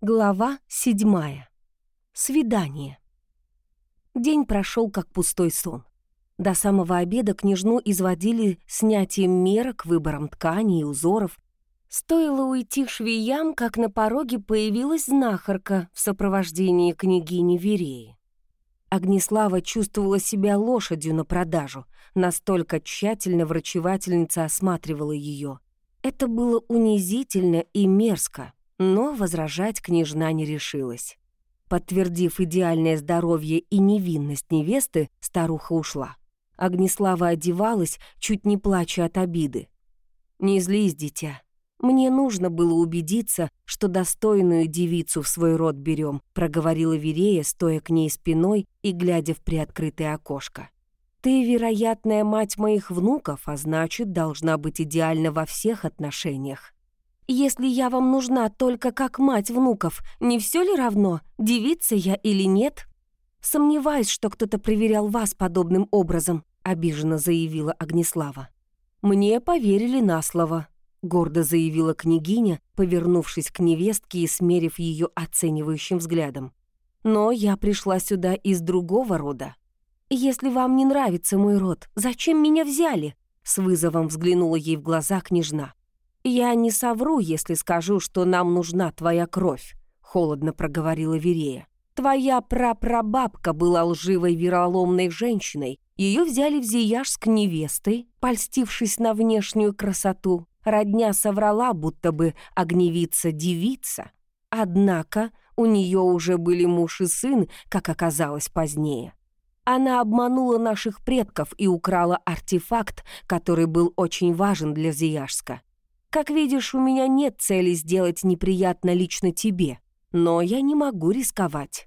Глава седьмая. Свидание. День прошел как пустой сон. До самого обеда княжну изводили снятием мерок, выбором тканей и узоров. Стоило уйти к швеям, как на пороге появилась знахарка в сопровождении княгини Вереи. Огнеслава чувствовала себя лошадью на продажу, настолько тщательно врачевательница осматривала ее. Это было унизительно и мерзко — но возражать княжна не решилась. Подтвердив идеальное здоровье и невинность невесты, старуха ушла. Огнеслава одевалась, чуть не плача от обиды. «Не злись, дитя. Мне нужно было убедиться, что достойную девицу в свой род берем», проговорила Верея, стоя к ней спиной и глядя в приоткрытое окошко. «Ты, вероятная мать моих внуков, а значит, должна быть идеальна во всех отношениях. Если я вам нужна только как мать внуков, не все ли равно, девица я или нет? Сомневаюсь, что кто-то проверял вас подобным образом, обиженно заявила Огнеслава. Мне поверили на слово, гордо заявила княгиня, повернувшись к невестке и смерив ее оценивающим взглядом. Но я пришла сюда из другого рода. Если вам не нравится мой род, зачем меня взяли? С вызовом взглянула ей в глаза княжна. «Я не совру, если скажу, что нам нужна твоя кровь», — холодно проговорила Верея. «Твоя прапрабабка была лживой вероломной женщиной. Ее взяли в Зияжск невестой, польстившись на внешнюю красоту. Родня соврала, будто бы огневица-девица. Однако у нее уже были муж и сын, как оказалось позднее. Она обманула наших предков и украла артефакт, который был очень важен для Зияжска. Как видишь, у меня нет цели сделать неприятно лично тебе, но я не могу рисковать.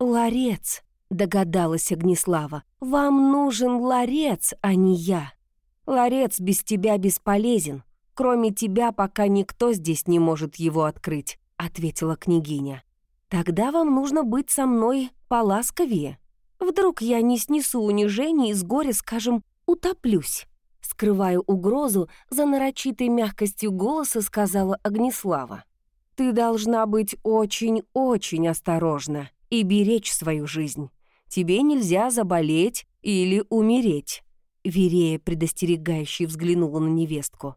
Ларец, догадалась Огнеслава. Вам нужен ларец, а не я. Ларец без тебя бесполезен. Кроме тебя пока никто здесь не может его открыть, ответила княгиня. Тогда вам нужно быть со мной поласковее. Вдруг я не снесу унижений и с горя, скажем, утоплюсь скрывая угрозу, за нарочитой мягкостью голоса сказала Огнеслава. «Ты должна быть очень-очень осторожна и беречь свою жизнь. Тебе нельзя заболеть или умереть». Верея предостерегающе взглянула на невестку.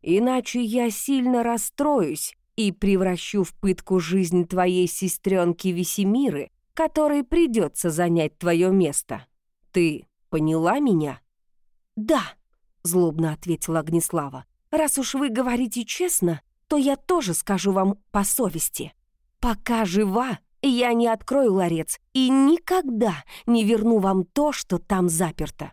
«Иначе я сильно расстроюсь и превращу в пытку жизнь твоей сестренки Весемиры, которой придется занять твое место. Ты поняла меня?» «Да», злобно ответила Огнеслава. «Раз уж вы говорите честно, то я тоже скажу вам по совести. Пока жива, я не открою ларец и никогда не верну вам то, что там заперто».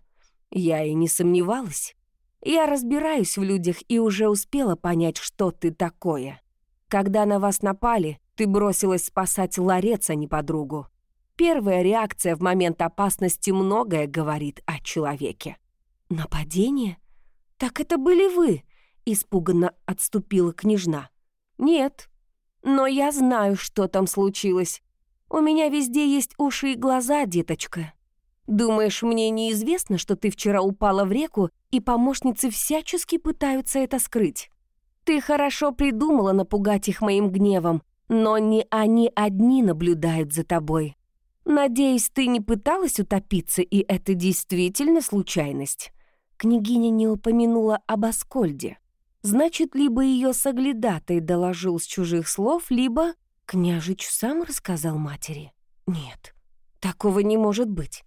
Я и не сомневалась. Я разбираюсь в людях и уже успела понять, что ты такое. Когда на вас напали, ты бросилась спасать ларец, а не подругу. Первая реакция в момент опасности многое говорит о человеке. Нападение? «Так это были вы!» — испуганно отступила княжна. «Нет, но я знаю, что там случилось. У меня везде есть уши и глаза, деточка. Думаешь, мне неизвестно, что ты вчера упала в реку, и помощницы всячески пытаются это скрыть? Ты хорошо придумала напугать их моим гневом, но не они одни наблюдают за тобой. Надеюсь, ты не пыталась утопиться, и это действительно случайность княгиня не упомянула об Аскольде. Значит, либо ее соглядатай доложил с чужих слов, либо княжич сам рассказал матери. Нет, такого не может быть.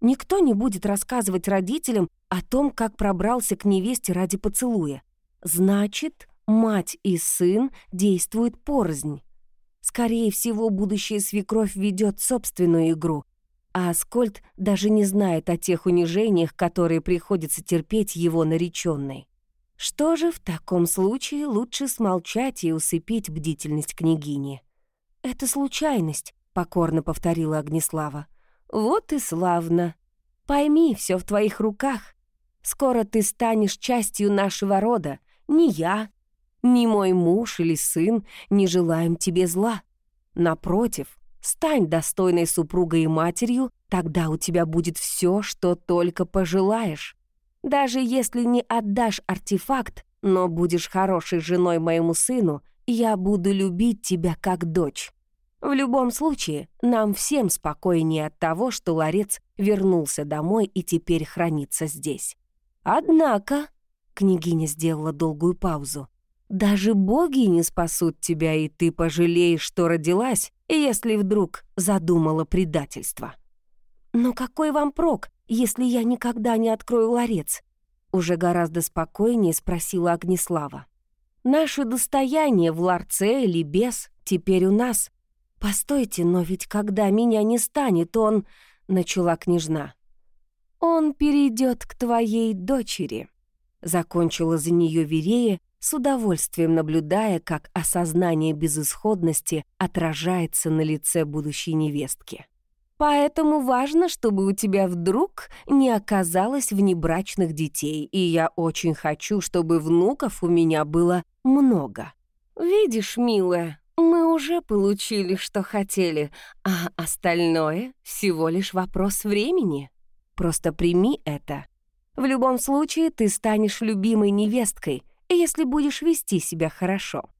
Никто не будет рассказывать родителям о том, как пробрался к невесте ради поцелуя. Значит, мать и сын действуют порознь. Скорее всего, будущая свекровь ведет собственную игру, а Аскольд даже не знает о тех унижениях, которые приходится терпеть его нареченной. Что же в таком случае лучше смолчать и усыпить бдительность княгини? «Это случайность», — покорно повторила Огнеслава. «Вот и славно. Пойми, все в твоих руках. Скоро ты станешь частью нашего рода. Ни я, ни мой муж или сын не желаем тебе зла. Напротив, Стань достойной супругой и матерью, тогда у тебя будет все, что только пожелаешь. Даже если не отдашь артефакт, но будешь хорошей женой моему сыну, я буду любить тебя как дочь. В любом случае, нам всем спокойнее от того, что ларец вернулся домой и теперь хранится здесь. Однако, княгиня сделала долгую паузу, даже боги не спасут тебя, и ты пожалеешь, что родилась, если вдруг задумала предательство. Но какой вам прок, если я никогда не открою ларец? Уже гораздо спокойнее спросила Огнеслава. Наше достояние в ларце или без теперь у нас. Постойте, но ведь когда меня не станет, он... Начала княжна. Он перейдет к твоей дочери. Закончила за нее Верея, с удовольствием наблюдая, как осознание безысходности отражается на лице будущей невестки. Поэтому важно, чтобы у тебя вдруг не оказалось внебрачных детей, и я очень хочу, чтобы внуков у меня было много. Видишь, милая, мы уже получили, что хотели, а остальное всего лишь вопрос времени. Просто прими это. В любом случае, ты станешь любимой невесткой, если будешь вести себя хорошо.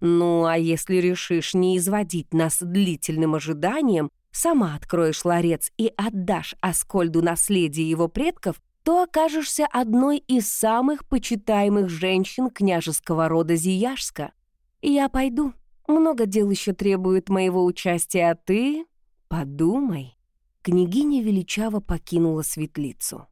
Ну, а если решишь не изводить нас длительным ожиданием, сама откроешь ларец и отдашь Аскольду наследие его предков, то окажешься одной из самых почитаемых женщин княжеского рода Зияшска. Я пойду. Много дел еще требует моего участия, а ты подумай. Княгиня величаво покинула светлицу.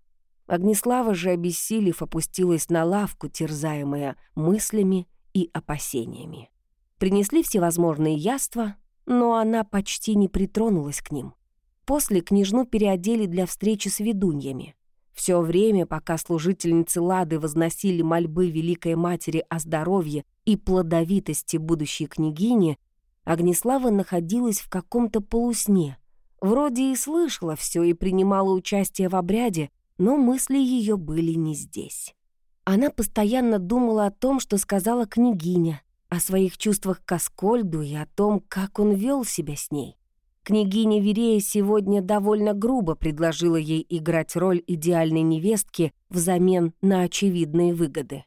Огнеслава же, обессилев, опустилась на лавку, терзаемая мыслями и опасениями. Принесли всевозможные яства, но она почти не притронулась к ним. После княжну переодели для встречи с ведуньями. Все время, пока служительницы Лады возносили мольбы Великой Матери о здоровье и плодовитости будущей княгини, Огнеслава находилась в каком-то полусне. Вроде и слышала все и принимала участие в обряде, но мысли ее были не здесь. Она постоянно думала о том, что сказала княгиня, о своих чувствах к Аскольду и о том, как он вел себя с ней. Княгиня Верея сегодня довольно грубо предложила ей играть роль идеальной невестки взамен на очевидные выгоды.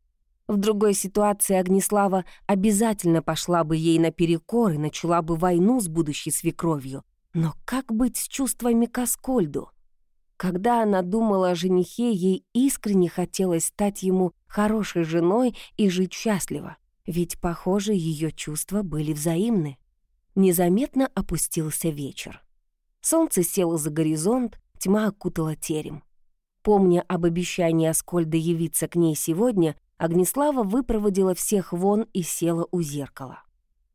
В другой ситуации Огнеслава обязательно пошла бы ей наперекор и начала бы войну с будущей свекровью. Но как быть с чувствами к Аскольду? Когда она думала о женихе, ей искренне хотелось стать ему хорошей женой и жить счастливо. Ведь, похоже, ее чувства были взаимны. Незаметно опустился вечер. Солнце село за горизонт, тьма окутала терем. Помня об обещании Аскольда явиться к ней сегодня, Огнеслава выпроводила всех вон и села у зеркала.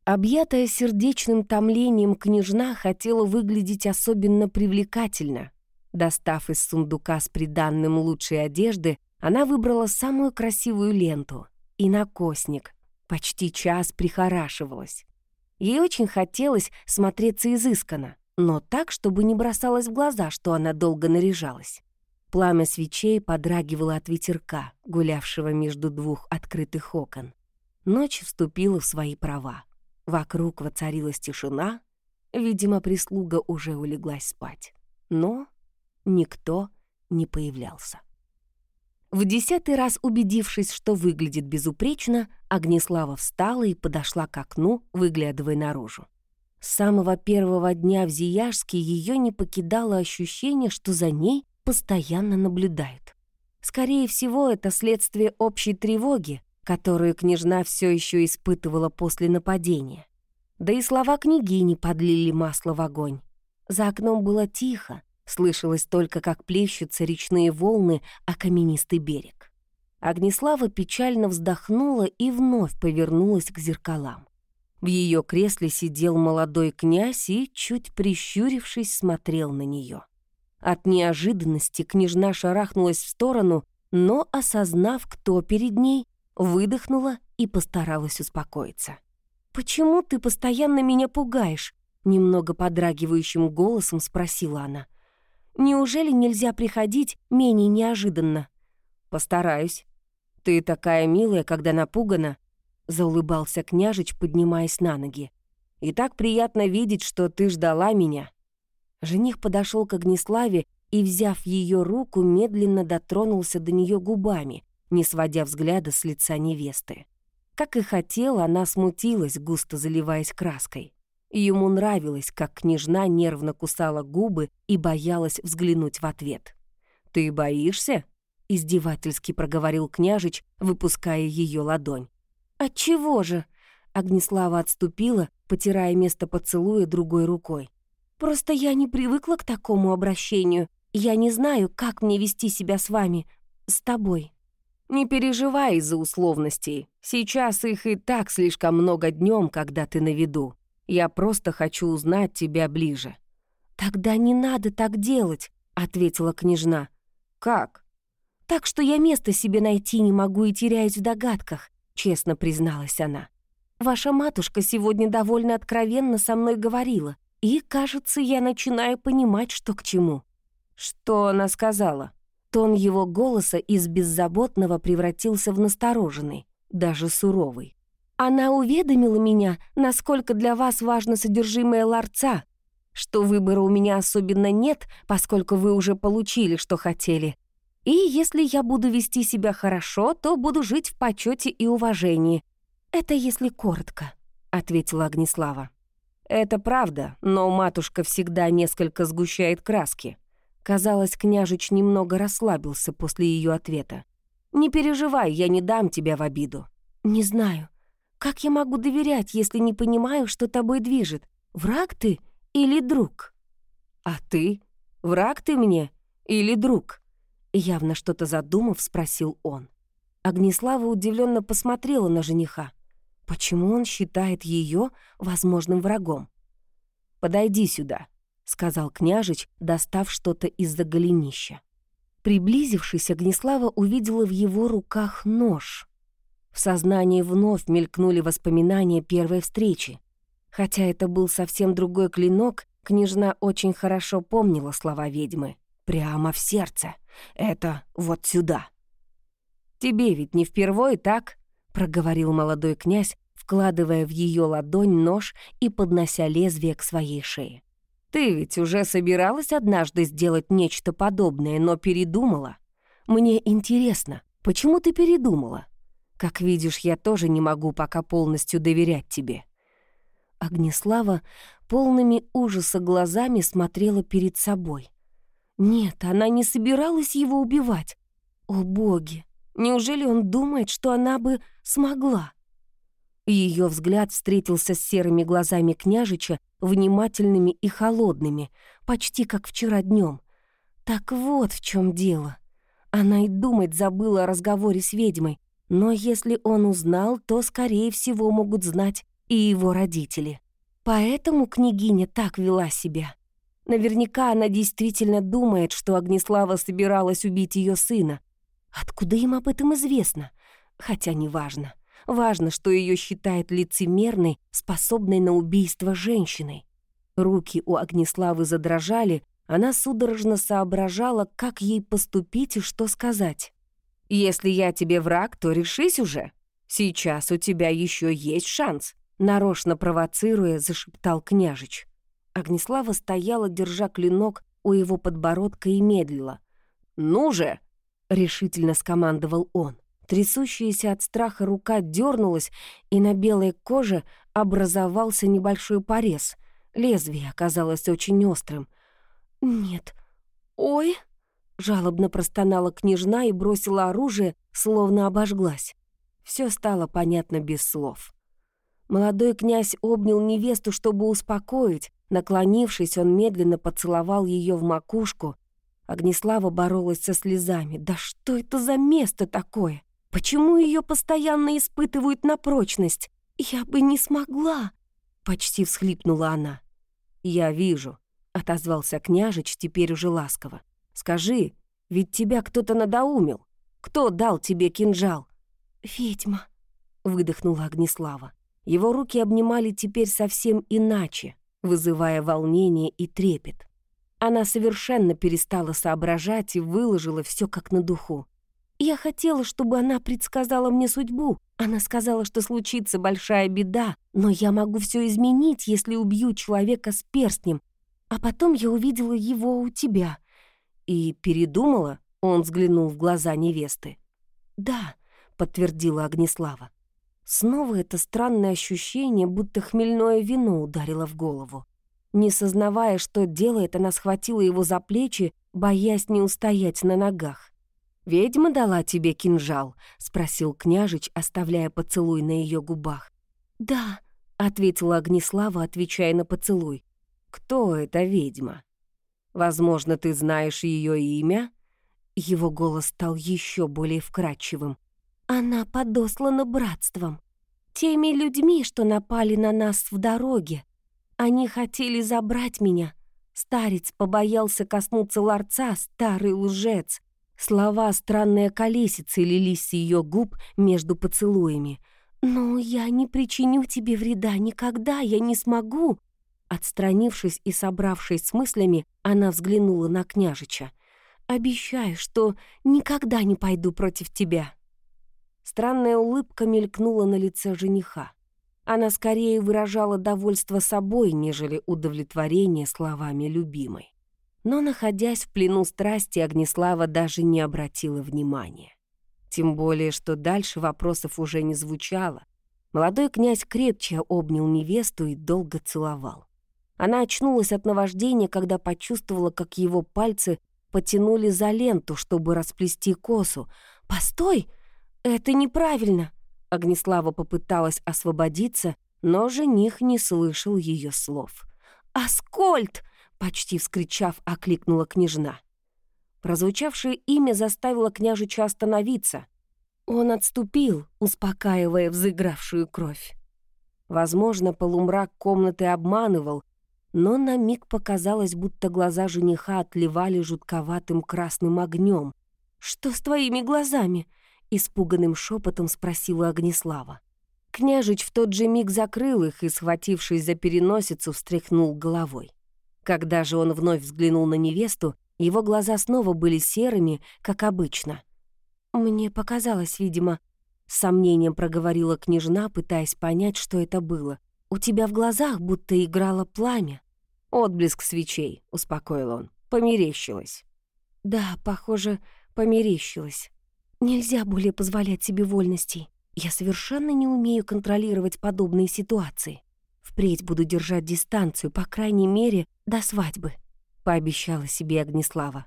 Объятая сердечным томлением княжна хотела выглядеть особенно привлекательно. Достав из сундука с приданным лучшей одежды, она выбрала самую красивую ленту и накосник, Почти час прихорашивалась. Ей очень хотелось смотреться изысканно, но так, чтобы не бросалось в глаза, что она долго наряжалась. Пламя свечей подрагивало от ветерка, гулявшего между двух открытых окон. Ночь вступила в свои права. Вокруг воцарилась тишина, видимо, прислуга уже улеглась спать. Но никто не появлялся. В десятый раз убедившись, что выглядит безупречно, Огнеслава встала и подошла к окну, выглядывая наружу. С самого первого дня в Зияжске ее не покидало ощущение, что за ней постоянно наблюдают. Скорее всего, это следствие общей тревоги, которую княжна все еще испытывала после нападения. Да и слова княгини подлили масло в огонь. За окном было тихо, Слышалось только, как плещутся речные волны о каменистый берег. Огнеслава печально вздохнула и вновь повернулась к зеркалам. В ее кресле сидел молодой князь и, чуть прищурившись, смотрел на нее. От неожиданности княжна шарахнулась в сторону, но, осознав, кто перед ней, выдохнула и постаралась успокоиться. «Почему ты постоянно меня пугаешь?» Немного подрагивающим голосом спросила она. Неужели нельзя приходить менее неожиданно? Постараюсь. Ты такая милая, когда напугана, заулыбался княжич, поднимаясь на ноги. И так приятно видеть, что ты ждала меня. Жених подошел к Огнеславе и, взяв ее руку, медленно дотронулся до нее губами, не сводя взгляда с лица невесты. Как и хотела, она смутилась, густо заливаясь краской. Ему нравилось, как княжна нервно кусала губы и боялась взглянуть в ответ. «Ты боишься?» — издевательски проговорил княжич, выпуская ее ладонь. «Отчего же?» — Огнеслава отступила, потирая место поцелуя другой рукой. «Просто я не привыкла к такому обращению. Я не знаю, как мне вести себя с вами, с тобой». «Не переживай из-за условностей. Сейчас их и так слишком много днем, когда ты на виду. Я просто хочу узнать тебя ближе». «Тогда не надо так делать», — ответила княжна. «Как?» «Так что я места себе найти не могу и теряюсь в догадках», — честно призналась она. «Ваша матушка сегодня довольно откровенно со мной говорила, и, кажется, я начинаю понимать, что к чему». «Что она сказала?» Тон его голоса из беззаботного превратился в настороженный, даже суровый. «Она уведомила меня, насколько для вас важно содержимое ларца, что выбора у меня особенно нет, поскольку вы уже получили, что хотели. И если я буду вести себя хорошо, то буду жить в почете и уважении. Это если коротко», — ответила Огнеслава. «Это правда, но матушка всегда несколько сгущает краски», Казалось, княжич немного расслабился после ее ответа. «Не переживай, я не дам тебя в обиду». «Не знаю. Как я могу доверять, если не понимаю, что тобой движет? Враг ты или друг?» «А ты? Враг ты мне или друг?» Явно что-то задумав, спросил он. Огнеслава удивленно посмотрела на жениха. Почему он считает ее возможным врагом? «Подойди сюда», сказал княжич, достав что-то из-за голенища. Приблизившись, Огнеслава увидела в его руках нож. В сознании вновь мелькнули воспоминания первой встречи. Хотя это был совсем другой клинок, княжна очень хорошо помнила слова ведьмы. «Прямо в сердце. Это вот сюда». «Тебе ведь не впервой, так?» — проговорил молодой князь, вкладывая в ее ладонь нож и поднося лезвие к своей шее. Ты ведь уже собиралась однажды сделать нечто подобное, но передумала. Мне интересно, почему ты передумала? Как видишь, я тоже не могу пока полностью доверять тебе». Огнеслава полными ужаса глазами смотрела перед собой. Нет, она не собиралась его убивать. О боги, неужели он думает, что она бы смогла? Ее взгляд встретился с серыми глазами княжича, внимательными и холодными, почти как вчера днем. Так вот в чем дело. Она и думать забыла о разговоре с ведьмой, но если он узнал, то, скорее всего, могут знать и его родители. Поэтому княгиня так вела себя. Наверняка она действительно думает, что Огнеслава собиралась убить ее сына. Откуда им об этом известно? Хотя неважно. Важно, что ее считает лицемерной, способной на убийство женщиной. Руки у Огнеславы задрожали, она судорожно соображала, как ей поступить и что сказать. «Если я тебе враг, то решись уже. Сейчас у тебя еще есть шанс», — нарочно провоцируя, зашептал княжич. Огнеслава стояла, держа клинок у его подбородка и медлила. «Ну же!» — решительно скомандовал он. Трясущаяся от страха рука дернулась, и на белой коже образовался небольшой порез. Лезвие оказалось очень острым. «Нет. Ой!» — жалобно простонала княжна и бросила оружие, словно обожглась. Все стало понятно без слов. Молодой князь обнял невесту, чтобы успокоить. Наклонившись, он медленно поцеловал ее в макушку. Огнеслава боролась со слезами. «Да что это за место такое?» Почему ее постоянно испытывают на прочность? Я бы не смогла!» Почти всхлипнула она. «Я вижу», — отозвался княжич теперь уже ласково. «Скажи, ведь тебя кто-то надоумил. Кто дал тебе кинжал?» «Ведьма», — выдохнула Огнеслава. Его руки обнимали теперь совсем иначе, вызывая волнение и трепет. Она совершенно перестала соображать и выложила все как на духу. Я хотела, чтобы она предсказала мне судьбу. Она сказала, что случится большая беда, но я могу все изменить, если убью человека с перстнем. А потом я увидела его у тебя. И передумала, он взглянул в глаза невесты. «Да», — подтвердила Огнеслава. Снова это странное ощущение, будто хмельное вино ударило в голову. Не сознавая, что делает, она схватила его за плечи, боясь не устоять на ногах. «Ведьма дала тебе кинжал?» — спросил княжич, оставляя поцелуй на ее губах. «Да», — ответила Огнеслава, отвечая на поцелуй. «Кто эта ведьма? Возможно, ты знаешь ее имя?» Его голос стал еще более вкрадчивым. Она подослана братством. Теми людьми, что напали на нас в дороге. Они хотели забрать меня. Старец побоялся коснуться ларца, старый лжец. Слова странные колесицы лились с ее губ между поцелуями. «Но я не причиню тебе вреда никогда, я не смогу!» Отстранившись и собравшись с мыслями, она взглянула на княжича. «Обещаю, что никогда не пойду против тебя». Странная улыбка мелькнула на лице жениха. Она скорее выражала довольство собой, нежели удовлетворение словами любимой. Но, находясь в плену страсти, Огнеслава даже не обратила внимания. Тем более, что дальше вопросов уже не звучало. Молодой князь крепче обнял невесту и долго целовал. Она очнулась от наваждения, когда почувствовала, как его пальцы потянули за ленту, чтобы расплести косу. «Постой!» «Это неправильно!» Огнеслава попыталась освободиться, но жених не слышал ее слов. «Аскольд!» — почти вскричав, окликнула княжна. Прозвучавшее имя заставило княжича остановиться. Он отступил, успокаивая взыгравшую кровь. Возможно, полумрак комнаты обманывал, но на миг показалось, будто глаза жениха отливали жутковатым красным огнем. «Что с твоими глазами?» Испуганным шепотом спросила Огнеслава. Княжич в тот же миг закрыл их и, схватившись за переносицу, встряхнул головой. Когда же он вновь взглянул на невесту, его глаза снова были серыми, как обычно. «Мне показалось, видимо», — с сомнением проговорила княжна, пытаясь понять, что это было. «У тебя в глазах будто играло пламя». «Отблеск свечей», — успокоил он. «Померещилось». «Да, похоже, померещилось». Нельзя более позволять себе вольностей. Я совершенно не умею контролировать подобные ситуации. Впредь буду держать дистанцию, по крайней мере, до свадьбы», — пообещала себе Огнеслава.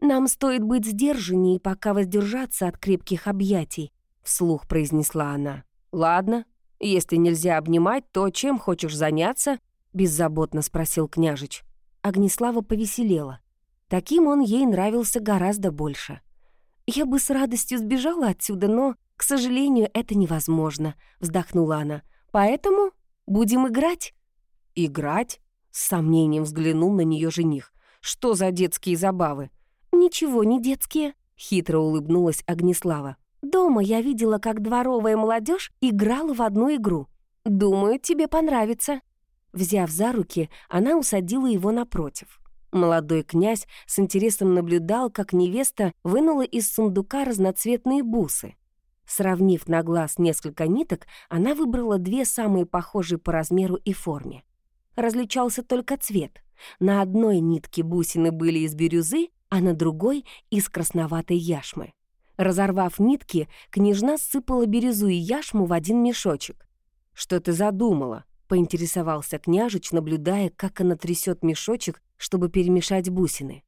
«Нам стоит быть сдержаннее, пока воздержаться от крепких объятий», — вслух произнесла она. «Ладно, если нельзя обнимать, то чем хочешь заняться?» — беззаботно спросил княжич. Огнеслава повеселела. Таким он ей нравился гораздо больше. «Я бы с радостью сбежала отсюда, но, к сожалению, это невозможно», — вздохнула она. «Поэтому будем играть». «Играть?» — с сомнением взглянул на нее жених. «Что за детские забавы?» «Ничего не детские», — хитро улыбнулась Огнеслава. «Дома я видела, как дворовая молодежь играла в одну игру. Думаю, тебе понравится». Взяв за руки, она усадила его напротив. Молодой князь с интересом наблюдал, как невеста вынула из сундука разноцветные бусы. Сравнив на глаз несколько ниток, она выбрала две самые похожие по размеру и форме. Различался только цвет. На одной нитке бусины были из бирюзы, а на другой — из красноватой яшмы. Разорвав нитки, княжна сыпала бирюзу и яшму в один мешочек. «Что ты задумала?» — поинтересовался княжич, наблюдая, как она трясет мешочек чтобы перемешать бусины.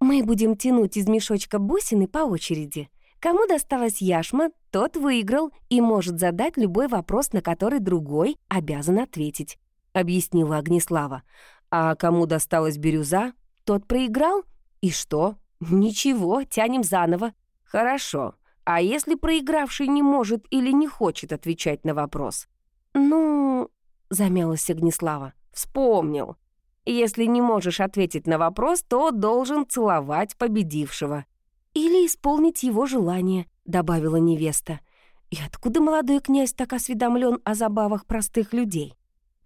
Мы будем тянуть из мешочка бусины по очереди. Кому досталась яшма, тот выиграл и может задать любой вопрос, на который другой обязан ответить», — объяснила Огнеслава. «А кому досталась бирюза, тот проиграл? И что? Ничего, тянем заново. Хорошо. А если проигравший не может или не хочет отвечать на вопрос?» «Ну...» — замялась Огнеслава. «Вспомнил. Если не можешь ответить на вопрос, то должен целовать победившего. Или исполнить его желание», — добавила невеста. «И откуда молодой князь так осведомлен о забавах простых людей?»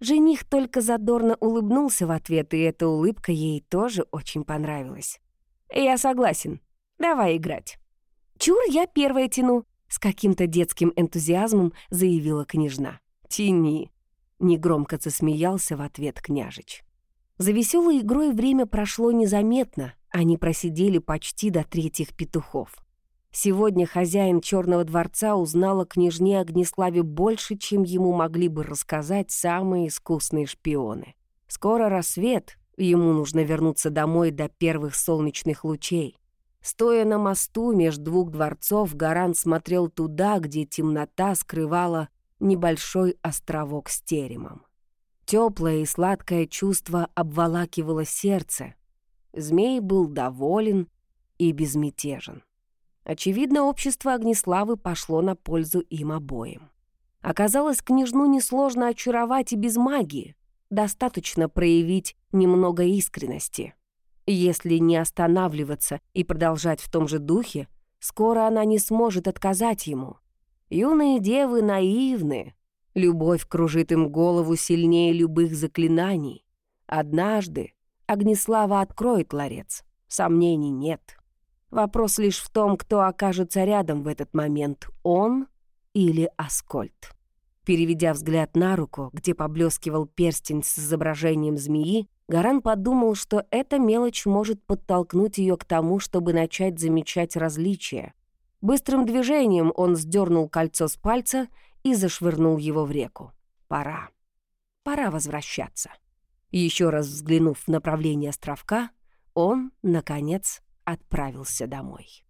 Жених только задорно улыбнулся в ответ, и эта улыбка ей тоже очень понравилась. «Я согласен. Давай играть». «Чур, я первая тяну», — с каким-то детским энтузиазмом заявила княжна. «Тяни», — негромко засмеялся в ответ княжич. За веселой игрой время прошло незаметно, они просидели почти до третьих петухов. Сегодня хозяин Черного дворца узнал о княжне Огнеславе больше, чем ему могли бы рассказать самые искусные шпионы. Скоро рассвет, ему нужно вернуться домой до первых солнечных лучей. Стоя на мосту между двух дворцов, Гаран смотрел туда, где темнота скрывала небольшой островок с теремом. Теплое и сладкое чувство обволакивало сердце. Змей был доволен и безмятежен. Очевидно, общество Огнеславы пошло на пользу им обоим. Оказалось, княжну несложно очаровать и без магии. Достаточно проявить немного искренности. Если не останавливаться и продолжать в том же духе, скоро она не сможет отказать ему. Юные девы наивны. Любовь кружит им голову сильнее любых заклинаний. Однажды Огнеслава откроет ларец. Сомнений нет. Вопрос лишь в том, кто окажется рядом в этот момент, он или Аскольд. Переведя взгляд на руку, где поблескивал перстень с изображением змеи, Гаран подумал, что эта мелочь может подтолкнуть ее к тому, чтобы начать замечать различия. Быстрым движением он сдернул кольцо с пальца и зашвырнул его в реку. Пора. Пора возвращаться. Еще раз взглянув в направление островка, он, наконец, отправился домой.